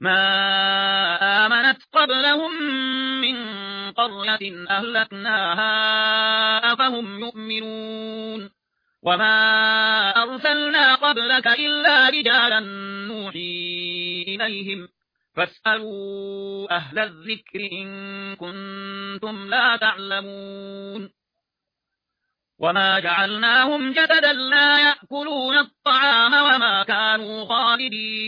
ما آمنت قبلهم من قرية أهلكناها أفهم يؤمنون وما أرسلنا قبلك إلا رجالا نوحي إليهم فاسألوا أهل الذكر إن كنتم لا تعلمون وما جعلناهم جسدا لا يأكلون الطعام وما كانوا خالدين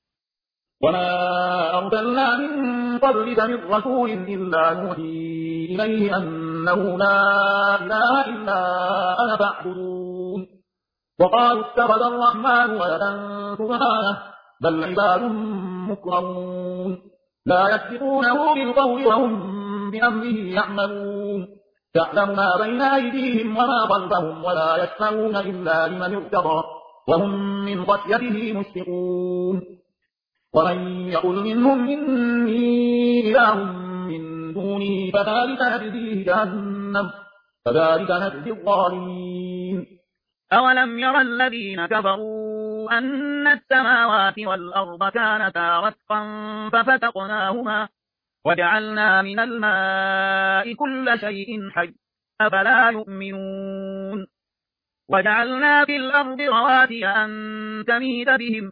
وما أرسلنا من قبلك من رسول إلا نوحي إليه أنه لا إله إلا أنا فاعبدون وقالوا اتخذ الرحمن ولدا سبحانه بل عباد مكرمون لا يسبقونه بالقول وهم بأمره يعملون تعلم ما بين أيديهم وما خلفهم ولا يشفعون إلا لمن ارتضى وهم من خشيته مشفقون ومن يقل منهم إني إله من دونه فذلك نجزيه جهنم فذلك نجزي الظالمين. أولم يرى الذين كفروا أن السماوات والأرض كانتا رتقا ففتقناهما وجعلنا من الماء كل شيء حي أفلا يؤمنون؟ وجعلنا في الأرض رواتي أن تميد بهم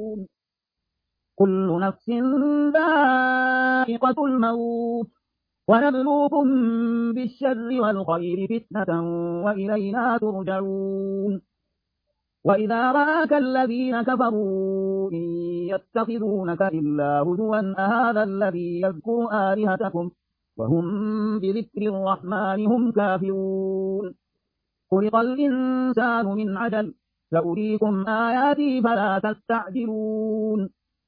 كل نفس ذائقة الموت ونبلوكم بالشر والخير فتنة وإلينا ترجعون. وإذا رآك الذين كفروا إن يتخذونك إلا هدوا أهذا الذي يذكر آلهتكم؟ وهم بذكر الرحمن هم كافرون. خلق الإنسان من عجل سأريكم آياتي فلا تستعجلون.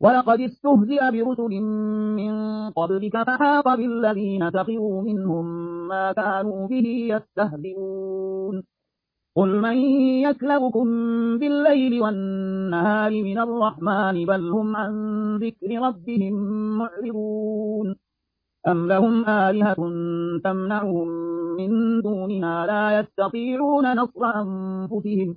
ولقد استهزئ برسل من قبلك فحاق بالذين سخروا منهم ما كانوا به يستهزئون. قل من يكلبكم بالليل والنهار من الرحمن بل هم عن ذكر ربهم معرضون. أم لهم آلهة تمنعهم من دوننا لا يستطيعون نصر أنفسهم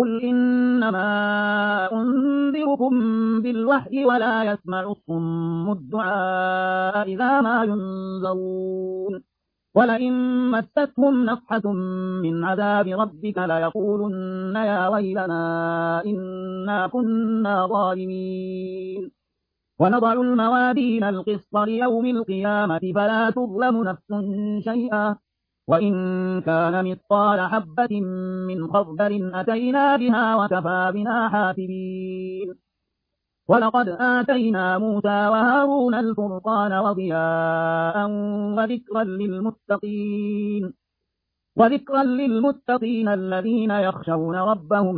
قل إنما أنذركم بالوحي ولا يسمع الصم الدعاء إذا ما ينذرون ولئن مستهم نفحة من عذاب ربك ليقولن يا ويلنا إنا كنا ظالمين ونضع الموادين القسط ليوم القيامة فلا تظلم نفس شيئا وإن كان مثقال حبة من خردل أتينا بها وكفى بنا حافظين ولقد آتينا موسى وهارون الفرقان وضياء وذكرا للمتقين. وذكرا للمتقين الذين يخشون ربهم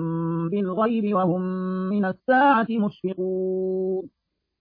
بالغيب وهم من الساعة مشفقون.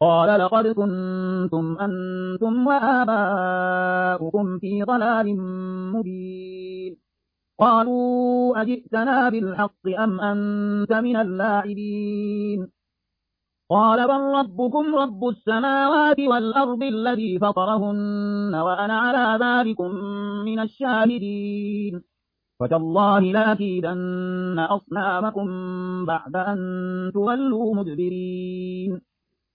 قال لقد كنتم أنتم وآباؤكم في ضلال مبين. قالوا أجئتنا بالحق أم أنت من اللاعبين؟ قال بل ربكم رب السماوات والأرض الذي فطرهن وأنا على ذلك من الشاهدين. فتالله لاكيدن أصنامكم بعد أن تولوا مدبرين.